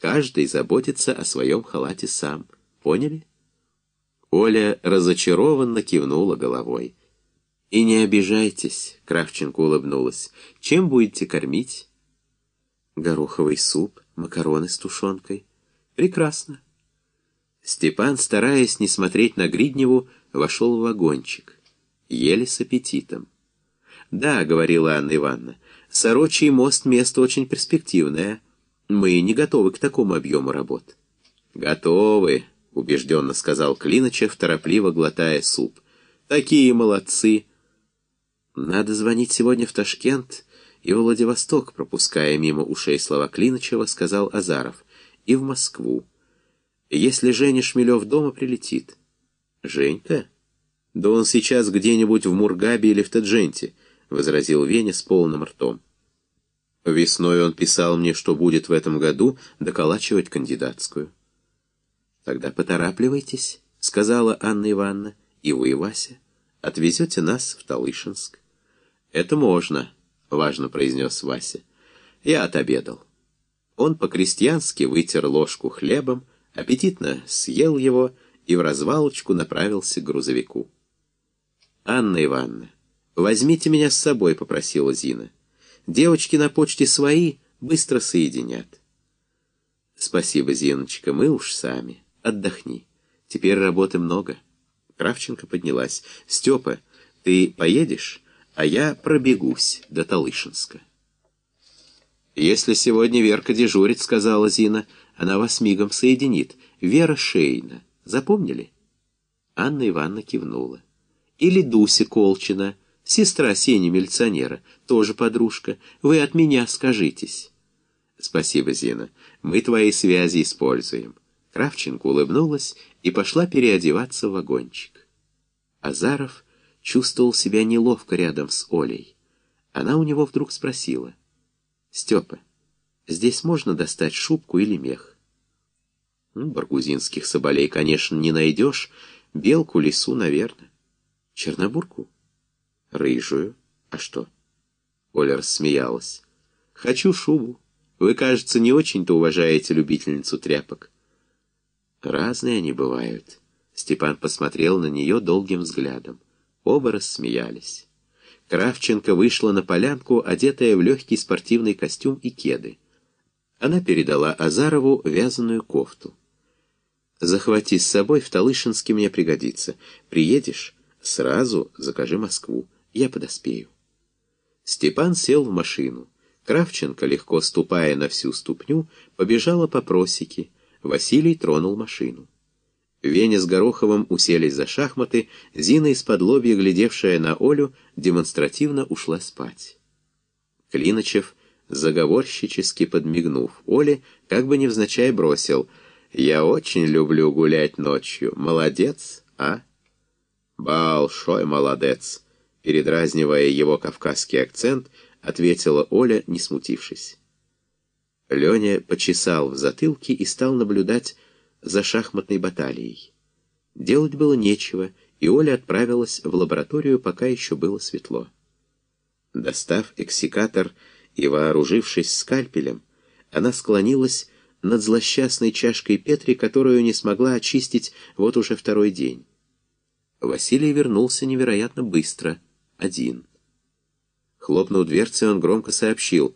Каждый заботится о своем халате сам. Поняли? Оля разочарованно кивнула головой. «И не обижайтесь», — Кравченко улыбнулась. «Чем будете кормить?» «Гороховый суп, макароны с тушенкой». «Прекрасно». Степан, стараясь не смотреть на Гридневу, вошел в вагончик. Ели с аппетитом. «Да», — говорила Анна Ивановна, — «Сорочий мост — место очень перспективное. Мы не готовы к такому объему работ». «Готовы», — убежденно сказал Клиночев, торопливо глотая суп. «Такие молодцы!» «Надо звонить сегодня в Ташкент и в Владивосток», пропуская мимо ушей слова Клиночева, сказал Азаров, «и в Москву. Если Женя Шмелев дома прилетит». «Женька?» «Да он сейчас где-нибудь в Мургабе или в Тадженте», — возразил Веня с полным ртом. Весной он писал мне, что будет в этом году доколачивать кандидатскую. «Тогда поторапливайтесь», — сказала Анна Ивановна, — «и вы, Вася, отвезете нас в Талышинск». «Это можно», — важно произнес Вася. «Я отобедал». Он по-крестьянски вытер ложку хлебом, аппетитно съел его и в развалочку направился к грузовику. «Анна Ивановна, возьмите меня с собой», — попросила Зина. «Девочки на почте свои быстро соединят». «Спасибо, Зиночка, мы уж сами. Отдохни. Теперь работы много». Кравченко поднялась. «Степа, ты поедешь?» а я пробегусь до Талышинска. «Если сегодня Верка дежурит, — сказала Зина, — она вас мигом соединит. Вера Шейна. Запомнили?» Анна Ивановна кивнула. «Или Дуся Колчина, сестра Сени милиционера, тоже подружка. Вы от меня скажитесь». «Спасибо, Зина. Мы твои связи используем». Кравченко улыбнулась и пошла переодеваться в вагончик. Азаров — чувствовал себя неловко рядом с Олей. Она у него вдруг спросила. «Степа, здесь можно достать шубку или мех?» ну, «Баргузинских соболей, конечно, не найдешь. Белку, лису, наверное. Чернобурку?» «Рыжую. А что?» Оля рассмеялась. «Хочу шубу. Вы, кажется, не очень-то уважаете любительницу тряпок». «Разные они бывают». Степан посмотрел на нее долгим взглядом. Оба рассмеялись. Кравченко вышла на полянку, одетая в легкий спортивный костюм и кеды. Она передала Азарову вязаную кофту. «Захвати с собой, в Талышинске мне пригодится. Приедешь? Сразу закажи Москву. Я подоспею». Степан сел в машину. Кравченко, легко ступая на всю ступню, побежала по просеке. Василий тронул машину. Веня с Гороховым уселись за шахматы, Зина из-под лобья, глядевшая на Олю, демонстративно ушла спать. Клиночев, заговорщически подмигнув Оле, как бы невзначай бросил «Я очень люблю гулять ночью. Молодец, а?» «Большой молодец», — передразнивая его кавказский акцент, ответила Оля, не смутившись. Леня почесал в затылке и стал наблюдать за шахматной баталией. Делать было нечего, и Оля отправилась в лабораторию, пока еще было светло. Достав эксикатор и вооружившись скальпелем, она склонилась над злосчастной чашкой Петри, которую не смогла очистить вот уже второй день. Василий вернулся невероятно быстро, один. Хлопнув дверцей, он громко сообщил.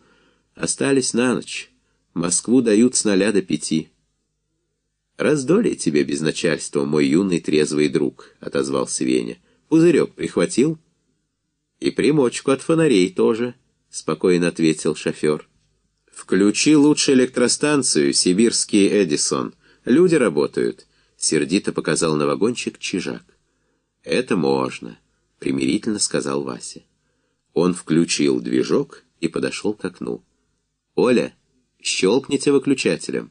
«Остались на ночь. Москву дают с ноля до пяти». «Раздолье тебе без начальства, мой юный трезвый друг», — отозвался Веня. «Пузырек прихватил?» «И примочку от фонарей тоже», — спокойно ответил шофер. «Включи лучше электростанцию, сибирский Эдисон. Люди работают», — сердито показал на вагончик чижак. «Это можно», — примирительно сказал Вася. Он включил движок и подошел к окну. «Оля, щелкните выключателем».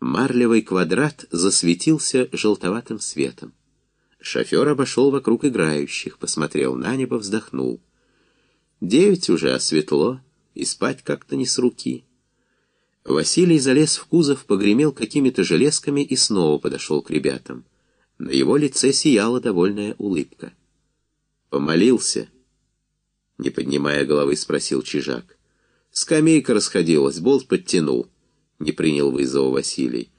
Марлевый квадрат засветился желтоватым светом. Шофер обошел вокруг играющих, посмотрел на небо, вздохнул. Девять уже, а светло, и спать как-то не с руки. Василий залез в кузов, погремел какими-то железками и снова подошел к ребятам. На его лице сияла довольная улыбка. «Помолился?» Не поднимая головы, спросил Чижак. «Скамейка расходилась, болт подтянул». — не принял вызова Василий.